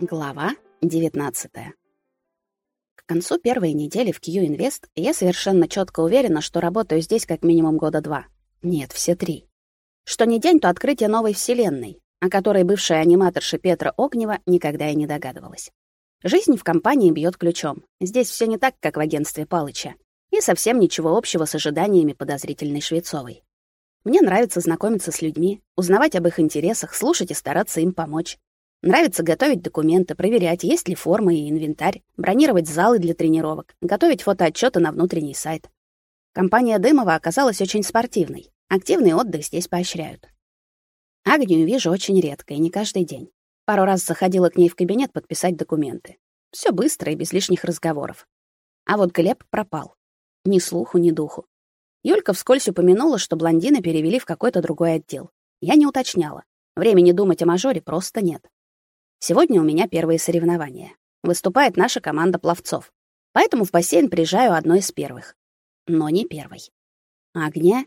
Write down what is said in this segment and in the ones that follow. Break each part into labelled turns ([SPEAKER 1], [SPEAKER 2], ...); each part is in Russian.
[SPEAKER 1] Глава 19. К концу первой недели в Q Invest я совершенно четко уверена, что работаю здесь как минимум года два. Нет, все три. Что не день, то открытие новой вселенной, о которой бывшая аниматорша Петра Огнева никогда и не догадывалась. Жизнь в компании бьет ключом. Здесь все не так, как в агентстве Палыча, и совсем ничего общего с ожиданиями подозрительной Швецовой. Мне нравится знакомиться с людьми, узнавать об их интересах, слушать и стараться им помочь. Нравится готовить документы, проверять, есть ли форма и инвентарь, бронировать залы для тренировок, готовить фотоотчеты на внутренний сайт. Компания Дымова оказалась очень спортивной. Активный отдых здесь поощряют. Агнию вижу очень редко и не каждый день. Пару раз заходила к ней в кабинет подписать документы. Все быстро и без лишних разговоров. А вот Глеб пропал. Ни слуху, ни духу. Юлька вскользь упомянула, что блондина перевели в какой-то другой отдел. Я не уточняла. Времени думать о мажоре просто нет. Сегодня у меня первые соревнования. Выступает наша команда пловцов. Поэтому в бассейн приезжаю одной из первых. Но не первой. Агния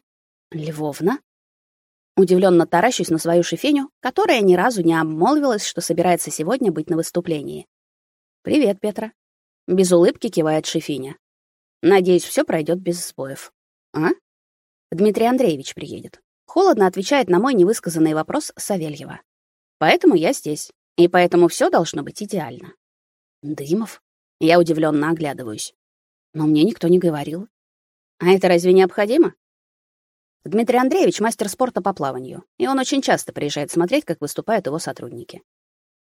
[SPEAKER 1] Львовна Удивленно таращусь на свою шефеню, которая ни разу не обмолвилась, что собирается сегодня быть на выступлении. Привет, Петра. Без улыбки кивает шефиня. Надеюсь, все пройдет без сбоев. А? Дмитрий Андреевич приедет. Холодно отвечает на мой невысказанный вопрос Савельева. Поэтому я здесь. И поэтому все должно быть идеально. Дымов? Я удивленно оглядываюсь. Но мне никто не говорил. А это разве необходимо? Дмитрий Андреевич мастер спорта по плаванию, и он очень часто приезжает смотреть, как выступают его сотрудники.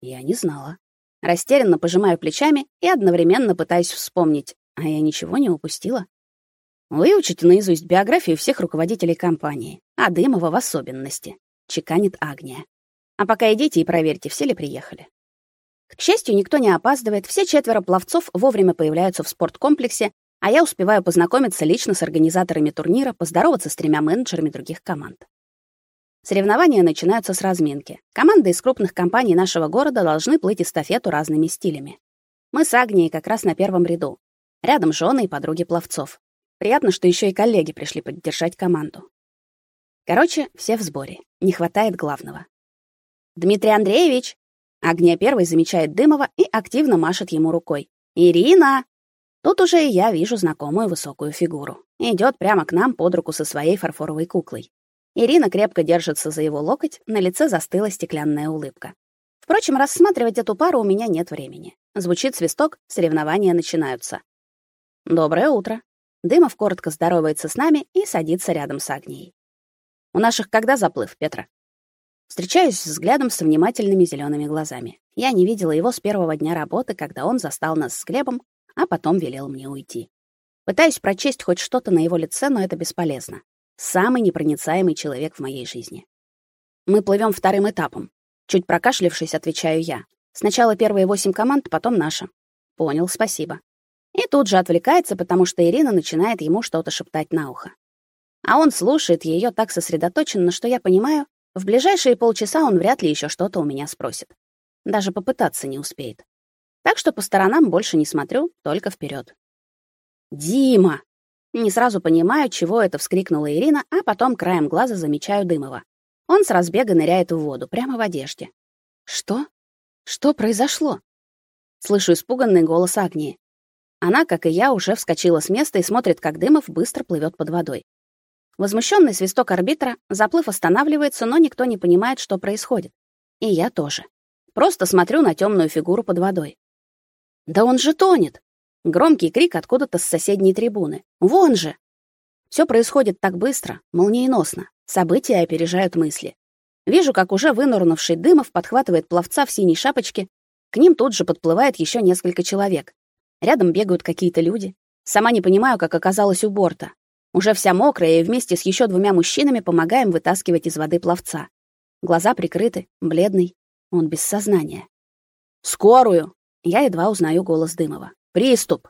[SPEAKER 1] Я не знала. Растерянно пожимаю плечами и одновременно пытаюсь вспомнить, а я ничего не упустила. Выучите наизусть биографию всех руководителей компании, а Дымова в особенности, чеканит Агния. А пока идите и проверьте, все ли приехали. К счастью, никто не опаздывает, все четверо пловцов вовремя появляются в спорткомплексе, а я успеваю познакомиться лично с организаторами турнира, поздороваться с тремя менеджерами других команд. Соревнования начинаются с разминки. Команды из крупных компаний нашего города должны плыть эстафету разными стилями. Мы с Агнией как раз на первом ряду. Рядом жены и подруги пловцов. Приятно, что еще и коллеги пришли поддержать команду. Короче, все в сборе. Не хватает главного. Дмитрий Андреевич. Агния первой замечает Дымова и активно машет ему рукой. Ирина. Тут уже и я вижу знакомую высокую фигуру. Идет прямо к нам под руку со своей фарфоровой куклой. Ирина крепко держится за его локоть, на лице застыла стеклянная улыбка. Впрочем, рассматривать эту пару у меня нет времени. Звучит свисток, соревнования начинаются. Доброе утро. Дымов коротко здоровается с нами и садится рядом с Агнией. У наших когда заплыв, Петра? Встречаюсь взглядом с внимательными зелеными глазами. Я не видела его с первого дня работы, когда он застал нас с Глебом, а потом велел мне уйти. Пытаюсь прочесть хоть что-то на его лице, но это бесполезно. Самый непроницаемый человек в моей жизни. Мы плывем вторым этапом. Чуть прокашлявшись, отвечаю я. Сначала первые восемь команд, потом наша. Понял, спасибо. И тут же отвлекается, потому что Ирина начинает ему что-то шептать на ухо. А он слушает ее так сосредоточенно, что я понимаю, в ближайшие полчаса он вряд ли еще что-то у меня спросит. Даже попытаться не успеет. Так что по сторонам больше не смотрю, только вперед. «Дима!» Не сразу понимаю, чего это вскрикнула Ирина, а потом краем глаза замечаю Дымова. Он с разбега ныряет в воду, прямо в одежде. «Что? Что произошло?» Слышу испуганный голос Агнии. Она, как и я, уже вскочила с места и смотрит, как Дымов быстро плывет под водой. Возмущенный свисток арбитра, заплыв останавливается, но никто не понимает, что происходит. И я тоже. Просто смотрю на темную фигуру под водой. Да он же тонет. Громкий крик откуда-то с соседней трибуны. Вон же. Все происходит так быстро, молниеносно. События опережают мысли. Вижу, как уже вынырнувший Дымов подхватывает пловца в синей шапочке. К ним тут же подплывает еще несколько человек. Рядом бегают какие-то люди. Сама не понимаю, как оказалась у борта. Уже вся мокрая и вместе с еще двумя мужчинами помогаем вытаскивать из воды пловца. Глаза прикрыты, бледный, он без сознания. «Скорую!» Я едва узнаю голос Дымова. «Приступ!»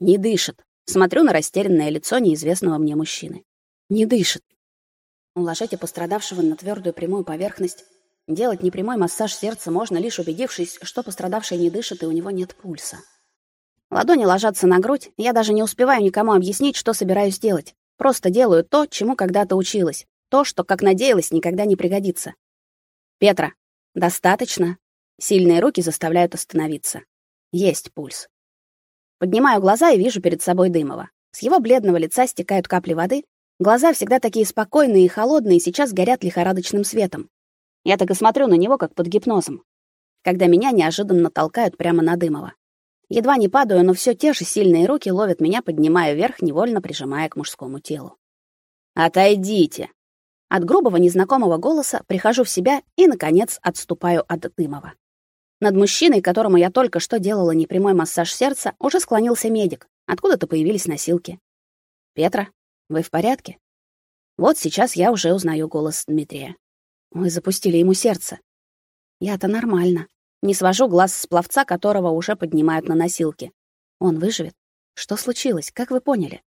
[SPEAKER 1] Не дышит. Смотрю на растерянное лицо неизвестного мне мужчины. Не дышит. Уложите пострадавшего на твердую прямую поверхность. Делать непрямой массаж сердца можно, лишь убедившись, что пострадавший не дышит и у него нет пульса. Ладони ложатся на грудь, я даже не успеваю никому объяснить, что собираюсь делать. Просто делаю то, чему когда-то училась. То, что, как надеялась, никогда не пригодится. «Петра, достаточно?» Сильные руки заставляют остановиться. Есть пульс. Поднимаю глаза и вижу перед собой Дымова. С его бледного лица стекают капли воды. Глаза всегда такие спокойные и холодные, сейчас горят лихорадочным светом. Я так и смотрю на него, как под гипнозом. Когда меня неожиданно толкают прямо на Дымова. Едва не падаю, но все те же сильные руки ловят меня, поднимая вверх, невольно прижимая к мужскому телу. «Отойдите!» От грубого незнакомого голоса прихожу в себя и, наконец, отступаю от Дымова. Над мужчиной, которому я только что делала непрямой массаж сердца, уже склонился медик. Откуда-то появились носилки. «Петра, вы в порядке?» Вот сейчас я уже узнаю голос Дмитрия. Вы запустили ему сердце. Я-то нормально. Не свожу глаз с пловца, которого уже поднимают на носилки. Он выживет? Что случилось? Как вы поняли?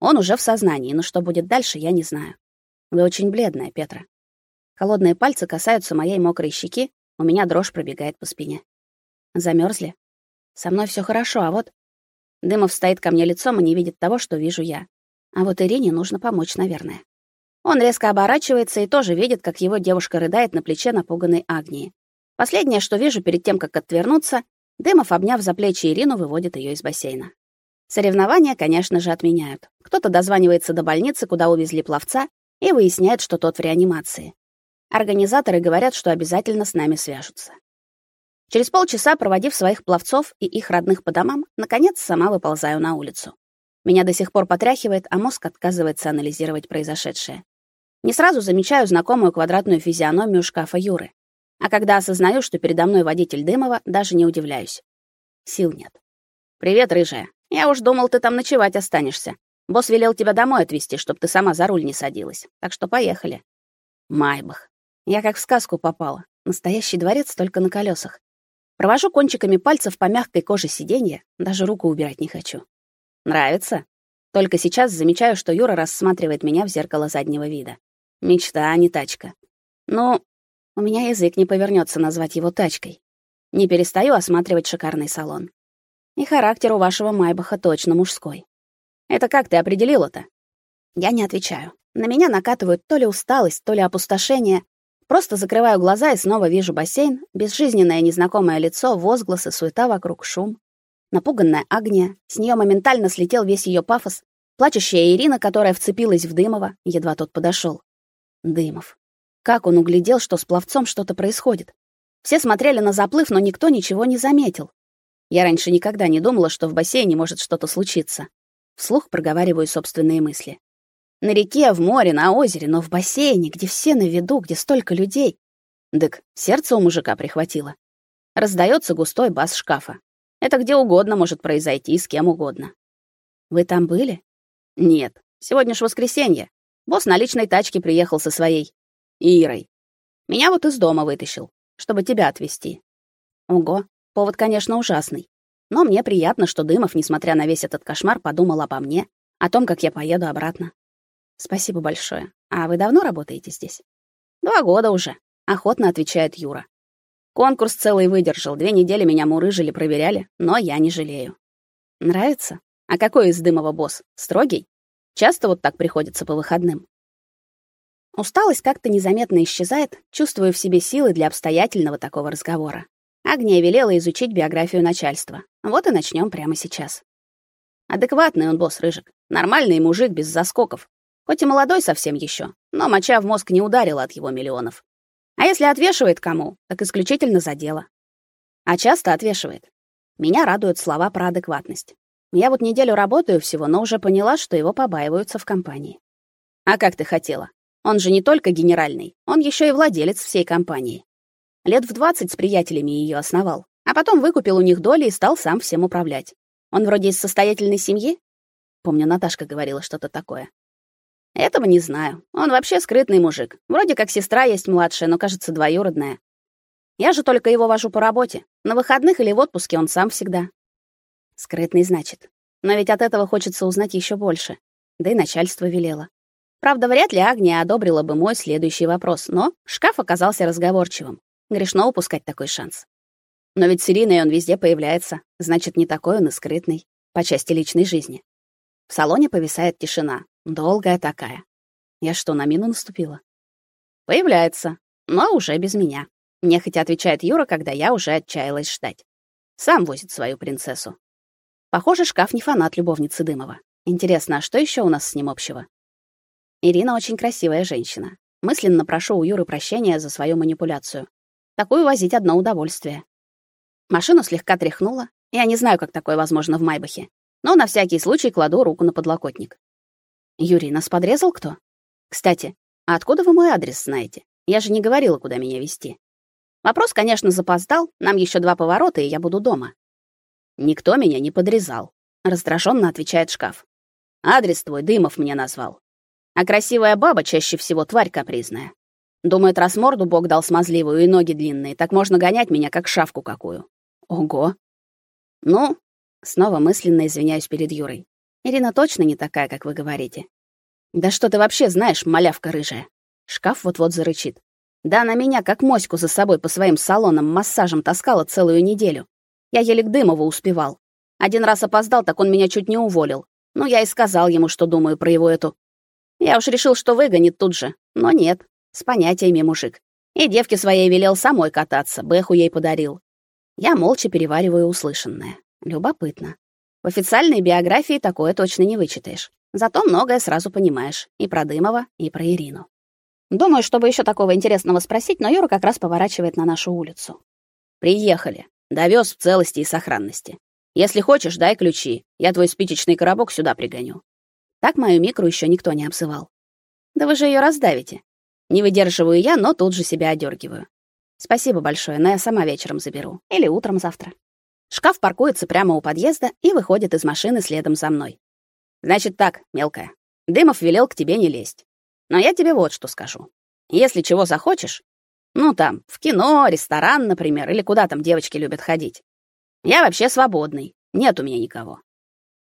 [SPEAKER 1] Он уже в сознании, но что будет дальше, я не знаю. Вы очень бледная, Петра. Холодные пальцы касаются моей мокрой щеки, у меня дрожь пробегает по спине. Замерзли? Со мной все хорошо, а вот Дымов стоит ко мне лицом и не видит того, что вижу я. А вот Ирине нужно помочь, наверное. Он резко оборачивается и тоже видит, как его девушка рыдает на плече напуганной Агнии. Последнее, что вижу перед тем, как отвернуться, Дымов, обняв за плечи Ирину, выводит ее из бассейна. Соревнования, конечно же, отменяют. Кто-то дозванивается до больницы, куда увезли пловца, и выясняет, что тот в реанимации. Организаторы говорят, что обязательно с нами свяжутся. Через полчаса, проводив своих пловцов и их родных по домам, наконец сама выползаю на улицу. Меня до сих пор потряхивает, а мозг отказывается анализировать произошедшее. Не сразу замечаю знакомую квадратную физиономию шкафа Юры. А когда осознаю, что передо мной водитель Дымова, даже не удивляюсь. Сил нет. «Привет, рыжая. Я уж думал, ты там ночевать останешься. Босс велел тебя домой отвезти, чтобы ты сама за руль не садилась. Так что поехали». Майбах. Я как в сказку попала. Настоящий дворец только на колесах. Провожу кончиками пальцев по мягкой коже сиденья, даже руку убирать не хочу. Нравится? Только сейчас замечаю, что Юра рассматривает меня в зеркало заднего вида. Мечта, а не тачка. Ну, у меня язык не повернется назвать его тачкой. Не перестаю осматривать шикарный салон. И характер у вашего Майбаха точно мужской. Это как ты определила-то? Я не отвечаю. На меня накатывают то ли усталость, то ли опустошение, Просто закрываю глаза и снова вижу бассейн, безжизненное незнакомое лицо, возгласы, суета вокруг, шум. Напуганная Агния, с нее моментально слетел весь ее пафос. Плачущая Ирина, которая вцепилась в Дымова, едва тот подошел. Дымов. Как он углядел, что с пловцом что-то происходит? Все смотрели на заплыв, но никто ничего не заметил. Я раньше никогда не думала, что в бассейне может что-то случиться. Вслух проговариваю собственные мысли. На реке, в море, на озере, но в бассейне, где все на виду, где столько людей. Дык, сердце у мужика прихватило. Раздается густой бас шкафа. Это где угодно может произойти, с кем угодно. Вы там были? Нет. Сегодня ж воскресенье. Босс на личной тачке приехал со своей Ирой. Меня вот из дома вытащил, чтобы тебя отвезти. Ого, повод, конечно, ужасный. Но мне приятно, что Дымов, несмотря на весь этот кошмар, подумал обо мне, о том, как я поеду обратно. Спасибо большое. А вы давно работаете здесь? Два года уже, охотно отвечает Юра. Конкурс целый выдержал, две недели меня мурыжили, проверяли, но я не жалею. Нравится? А какой из Дымова босс? Строгий? Часто вот так приходится по выходным. Усталость как-то незаметно исчезает, чувствую в себе силы для обстоятельного такого разговора. Агния велела изучить биографию начальства. Вот и начнем прямо сейчас. Адекватный он босс Рыжик, нормальный мужик без заскоков, Хоть и молодой совсем еще, но моча в мозг не ударила от его миллионов. А если отвешивает кому, так исключительно за дело. А часто отвешивает. Меня радуют слова про адекватность. Я вот неделю работаю всего, но уже поняла, что его побаиваются в компании. А как ты хотела? Он же не только генеральный, он еще и владелец всей компании. Лет в 20 с приятелями ее основал, а потом выкупил у них доли и стал сам всем управлять. Он вроде из состоятельной семьи? Помню, Наташка говорила что-то такое. Этого не знаю. Он вообще скрытный мужик. Вроде как сестра есть младшая, но, кажется, двоюродная. Я же только его вожу по работе. На выходных или в отпуске он сам всегда. Скрытный, значит. Но ведь от этого хочется узнать еще больше. Да и начальство велело. Правда, вряд ли Агния одобрила бы мой следующий вопрос, но шкаф оказался разговорчивым. Грешно упускать такой шанс. Но ведь с Ириной он везде появляется, значит, не такой он и скрытный, по части личной жизни. В салоне повисает тишина, Долгая такая. Я что, на мину наступила? Появляется, но уже без меня. нехотя отвечает Юра, когда я уже отчаялась ждать. Сам возит свою принцессу. Похоже, шкаф не фанат любовницы Дымова. Интересно, а что еще у нас с ним общего? Ирина очень красивая женщина. Мысленно прошу у Юры прощения за свою манипуляцию. Такую возить одно удовольствие. Машину слегка тряхнуло. Я не знаю, как такое возможно в Майбахе, но на всякий случай кладу руку на подлокотник. Юрий, нас подрезал кто? Кстати, а откуда вы мой адрес знаете? Я же не говорила, куда меня вести. Вопрос, конечно, запоздал. Нам еще два поворота, и я буду дома. Никто меня не подрезал, раздраженно отвечает шкаф. Адрес твой Дымов мне назвал. А красивая баба чаще всего тварь капризная. Думает, раз морду Бог дал смазливую и ноги длинные, так можно гонять меня как шавку какую. Ого. Ну, снова мысленно извиняюсь перед Юрой. Ирина точно не такая, как вы говорите. Да что ты вообще знаешь, малявка рыжая? Шкаф вот-вот зарычит. Да на меня как моську за собой по своим салонам массажем таскала целую неделю. Я еле к Дымову успевал. Один раз опоздал, так он меня чуть не уволил. Ну, я и сказал ему, что думаю про его эту. Я уж решил, что выгонит тут же, но нет. С понятиями мужик. И девке своей велел самой кататься, бэху ей подарил. Я молча перевариваю услышанное. Любопытно. В официальной биографии такое точно не вычитаешь. Зато многое сразу понимаешь. И про Дымова, и про Ирину. Думаю, чтобы еще такого интересного спросить, но Юра как раз поворачивает на нашу улицу. «Приехали. Довез в целости и сохранности. Если хочешь, дай ключи. Я твой спичечный коробок сюда пригоню». Так мою микру еще никто не обзывал. «Да вы же ее раздавите. Не выдерживаю я, но тут же себя одергиваю. Спасибо большое, но я сама вечером заберу. Или утром завтра. Шкаф паркуется прямо у подъезда и выходит из машины следом за мной. Значит так, мелкая. Дымов велел к тебе не лезть. Но я тебе вот что скажу. Если чего захочешь, ну там, в кино, ресторан, например, или куда там девочки любят ходить. Я вообще свободный. Нет у меня никого.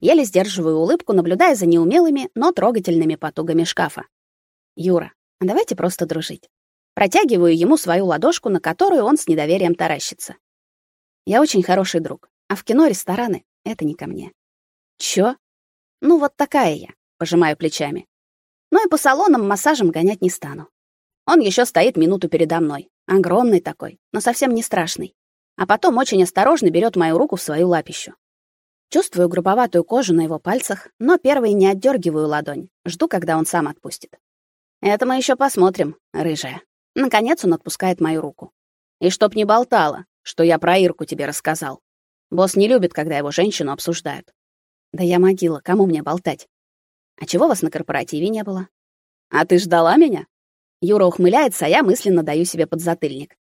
[SPEAKER 1] Еле сдерживаю улыбку, наблюдая за неумелыми, но трогательными потугами шкафа. Юра, а давайте просто дружить. Протягиваю ему свою ладошку, на которую он с недоверием таращится. Я очень хороший друг, а в кино рестораны это не ко мне. Чё? Ну вот такая я, пожимаю плечами. Ну и по салонам массажем гонять не стану. Он еще стоит минуту передо мной, огромный такой, но совсем не страшный. А потом очень осторожно берет мою руку в свою лапищу. Чувствую грубоватую кожу на его пальцах, но первый не отдергиваю ладонь, жду, когда он сам отпустит. Это мы еще посмотрим, рыжая. Наконец он отпускает мою руку. И чтоб не болтала, что я про Ирку тебе рассказал. Босс не любит, когда его женщину обсуждают. Да я могила, кому мне болтать? А чего вас на корпоративе не было? А ты ждала меня? Юра ухмыляется, а я мысленно даю себе подзатыльник.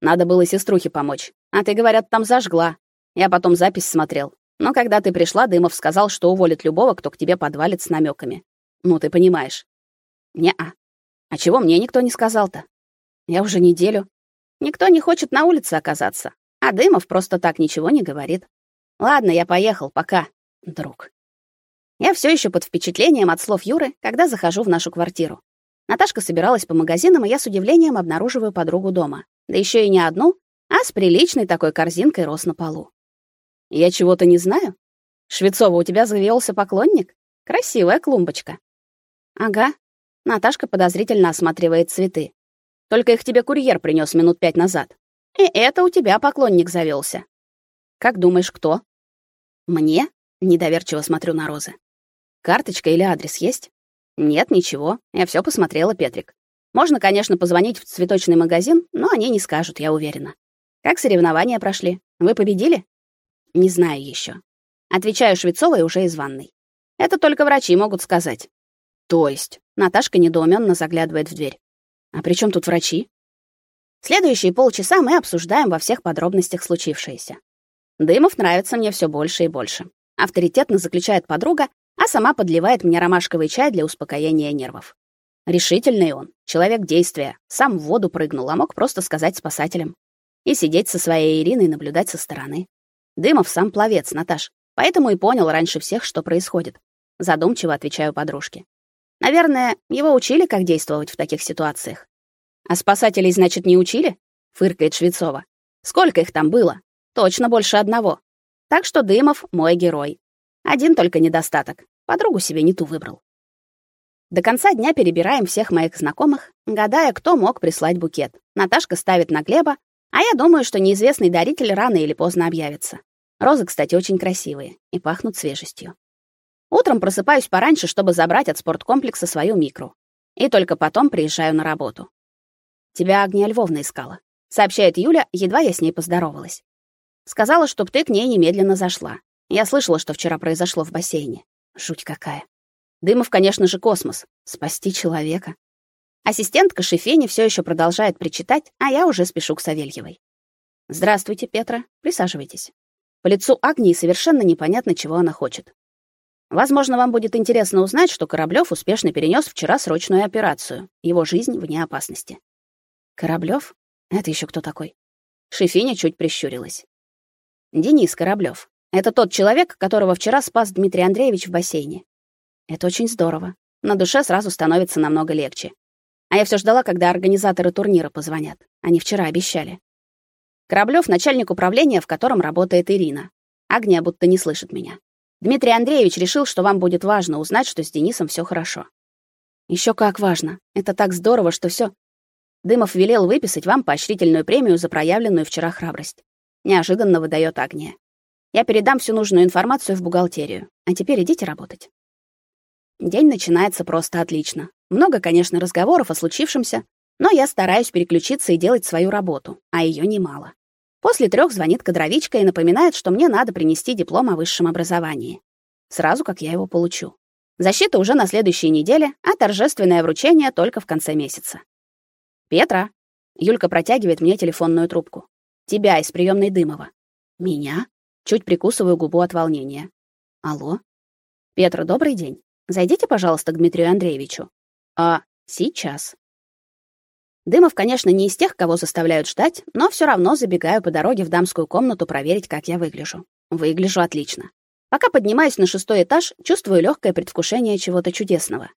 [SPEAKER 1] Надо было сеструхе помочь. А ты, говорят, там зажгла. Я потом запись смотрел. Но когда ты пришла, Дымов сказал, что уволит любого, кто к тебе подвалит с намеками. Ну, ты понимаешь. Не-а. А чего мне никто не сказал-то? Я уже неделю. Никто не хочет на улице оказаться. А Дымов просто так ничего не говорит. Ладно, я поехал, пока, друг. Я все еще под впечатлением от слов Юры, когда захожу в нашу квартиру. Наташка собиралась по магазинам, и я с удивлением обнаруживаю подругу дома. Да еще и не одну, а с приличной такой корзинкой рос на полу. Я чего-то не знаю? Швецова, у тебя завелся поклонник? Красивая клумбочка. Ага, Наташка подозрительно осматривает цветы. Только их тебе курьер принес минут пять назад. И это у тебя поклонник завелся. Как думаешь, кто? Мне? Недоверчиво смотрю на розы. Карточка или адрес есть? Нет, ничего. Я все посмотрела, Петрик. Можно, конечно, позвонить в цветочный магазин, но они не скажут, я уверена. Как соревнования прошли? Вы победили? Не знаю еще. Отвечаю Швецовой уже из ванной. Это только врачи могут сказать. То есть, Наташка недоуменно заглядывает в дверь. А при чем тут врачи? Следующие полчаса мы обсуждаем во всех подробностях случившееся. Дымов нравится мне все больше и больше. Авторитетно заключает подруга, а сама подливает мне ромашковый чай для успокоения нервов. Решительный он, человек действия, сам в воду прыгнул, а мог просто сказать спасателям. И сидеть со своей Ириной наблюдать со стороны. Дымов сам пловец, Наташ, поэтому и понял раньше всех, что происходит. Задумчиво отвечаю подружке. Наверное, его учили, как действовать в таких ситуациях. А спасателей, значит, не учили? фыркает Швецова. Сколько их там было? Точно больше одного. Так что Дымов мой герой. Один только недостаток. Подругу себе не ту выбрал. До конца дня перебираем всех моих знакомых, гадая, кто мог прислать букет. Наташка ставит на Глеба, а я думаю, что неизвестный даритель рано или поздно объявится. Розы, кстати, очень красивые и пахнут свежестью. Утром просыпаюсь пораньше, чтобы забрать от спорткомплекса свою микру. И только потом приезжаю на работу. Тебя Агния Львовна искала, сообщает Юля, едва я с ней поздоровалась. Сказала, чтоб ты к ней немедленно зашла. Я слышала, что вчера произошло в бассейне. Жуть какая. Дымов, конечно же, космос. Спасти человека. Ассистентка Шефени все еще продолжает причитать, а я уже спешу к Савельевой. Здравствуйте, Петра. Присаживайтесь. По лицу Агнии совершенно непонятно, чего она хочет. Возможно, вам будет интересно узнать, что Кораблёв успешно перенес вчера срочную операцию. Его жизнь вне опасности. Кораблёв? Это еще кто такой? Шефиня чуть прищурилась. Денис Кораблёв. Это тот человек, которого вчера спас Дмитрий Андреевич в бассейне. Это очень здорово. На душе сразу становится намного легче. А я все ждала, когда организаторы турнира позвонят. Они вчера обещали. Кораблёв начальник управления, в котором работает Ирина. Агния будто не слышит меня. Дмитрий Андреевич решил, что вам будет важно узнать, что с Денисом все хорошо. Еще как важно. Это так здорово, что все. Дымов велел выписать вам поощрительную премию за проявленную вчера храбрость. Неожиданно выдает Агния. Я передам всю нужную информацию в бухгалтерию. А теперь идите работать. День начинается просто отлично. Много, конечно, разговоров о случившемся, но я стараюсь переключиться и делать свою работу, а ее немало. После трех звонит кадровичка и напоминает, что мне надо принести диплом о высшем образовании. Сразу как я его получу. Защита уже на следующей неделе, а торжественное вручение только в конце месяца. Петра. Юлька протягивает мне телефонную трубку. Тебя из приемной Дымова. Меня? Чуть прикусываю губу от волнения. Алло. Петра, добрый день. Зайдите, пожалуйста, к Дмитрию Андреевичу. А сейчас. Дымов, конечно, не из тех, кого заставляют ждать, но все равно забегаю по дороге в дамскую комнату проверить, как я выгляжу. Выгляжу отлично. Пока поднимаюсь на шестой этаж, чувствую легкое предвкушение чего-то чудесного.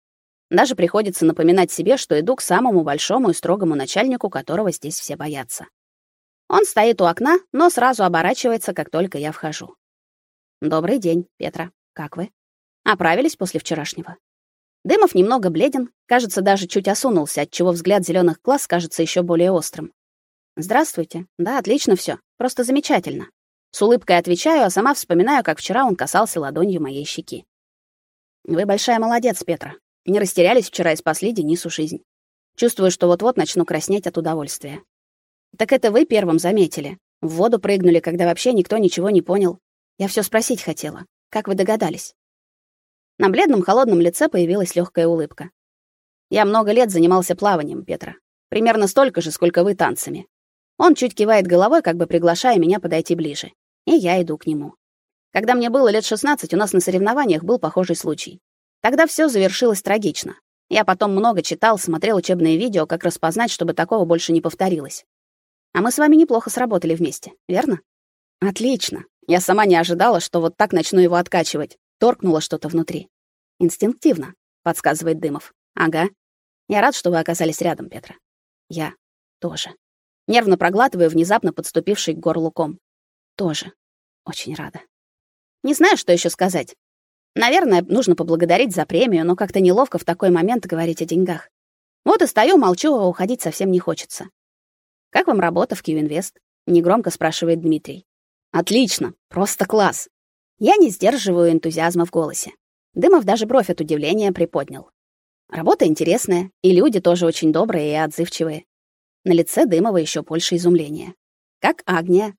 [SPEAKER 1] Даже приходится напоминать себе, что иду к самому большому и строгому начальнику, которого здесь все боятся. Он стоит у окна, но сразу оборачивается, как только я вхожу. Добрый день, Петра. Как вы? Оправились после вчерашнего? Дымов немного бледен, кажется, даже чуть осунулся, отчего взгляд зеленых глаз кажется еще более острым. Здравствуйте. Да, отлично все, Просто замечательно. С улыбкой отвечаю, а сама вспоминаю, как вчера он касался ладонью моей щеки. Вы большая молодец, Петра. Не растерялись вчера и спасли Денису жизнь. Чувствую, что вот-вот начну краснеть от удовольствия. Так это вы первым заметили. В воду прыгнули, когда вообще никто ничего не понял. Я все спросить хотела. Как вы догадались? На бледном холодном лице появилась легкая улыбка. Я много лет занимался плаванием, Петра. Примерно столько же, сколько вы танцами. Он чуть кивает головой, как бы приглашая меня подойти ближе. И я иду к нему. Когда мне было лет 16, у нас на соревнованиях был похожий случай. Тогда все завершилось трагично. Я потом много читал, смотрел учебные видео, как распознать, чтобы такого больше не повторилось. А мы с вами неплохо сработали вместе, верно? Отлично. Я сама не ожидала, что вот так начну его откачивать. Торкнуло что-то внутри. Инстинктивно, подсказывает Дымов. Ага. Я рад, что вы оказались рядом, Петра. Я тоже. Нервно проглатываю внезапно подступивший к горлу ком. Тоже. Очень рада. Не знаю, что еще сказать. Наверное, нужно поблагодарить за премию, но как-то неловко в такой момент говорить о деньгах. Вот и стою, молчу, а уходить совсем не хочется. Как вам работа в Q-Invest? негромко спрашивает Дмитрий. Отлично, просто класс. Я не сдерживаю энтузиазма в голосе. Дымов даже бровь от удивления приподнял. Работа интересная, и люди тоже очень добрые и отзывчивые. На лице Дымова еще больше изумления. Как Агния?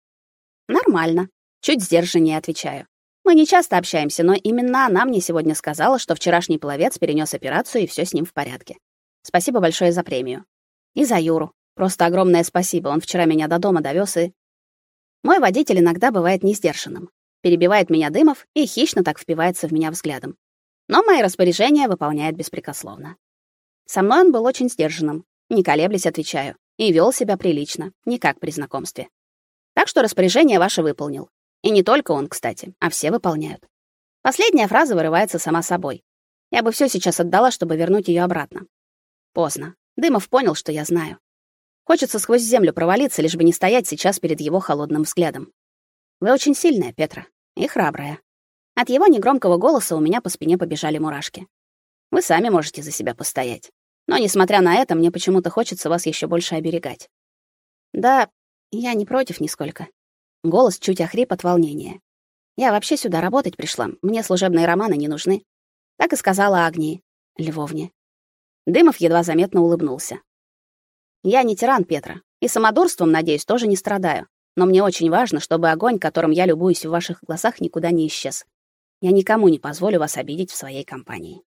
[SPEAKER 1] Нормально. Чуть сдержаннее отвечаю. Мы не часто общаемся, но именно она мне сегодня сказала, что вчерашний пловец перенес операцию и все с ним в порядке. Спасибо большое за премию. И за Юру. Просто огромное спасибо. Он вчера меня до дома довез и Мой водитель иногда бывает несдержанным перебивает меня Дымов и хищно так впивается в меня взглядом. Но мои распоряжения выполняет беспрекословно. Со мной он был очень сдержанным, не колеблясь отвечаю, и вел себя прилично, не как при знакомстве. Так что распоряжение ваше выполнил. И не только он, кстати, а все выполняют. Последняя фраза вырывается сама собой. Я бы все сейчас отдала, чтобы вернуть ее обратно. Поздно. Дымов понял, что я знаю. Хочется сквозь землю провалиться, лишь бы не стоять сейчас перед его холодным взглядом. Вы очень сильная, Петра и храбрая. От его негромкого голоса у меня по спине побежали мурашки. Вы сами можете за себя постоять. Но несмотря на это, мне почему-то хочется вас еще больше оберегать. Да, я не против нисколько. Голос чуть охрип от волнения. Я вообще сюда работать пришла. Мне служебные романы не нужны. Так и сказала Агнии Львовне. Дымов едва заметно улыбнулся. Я не тиран, Петра, и самодурством, надеюсь, тоже не страдаю. Но мне очень важно, чтобы огонь, которым я любуюсь в ваших глазах, никуда не исчез. Я никому не позволю вас обидеть в своей компании.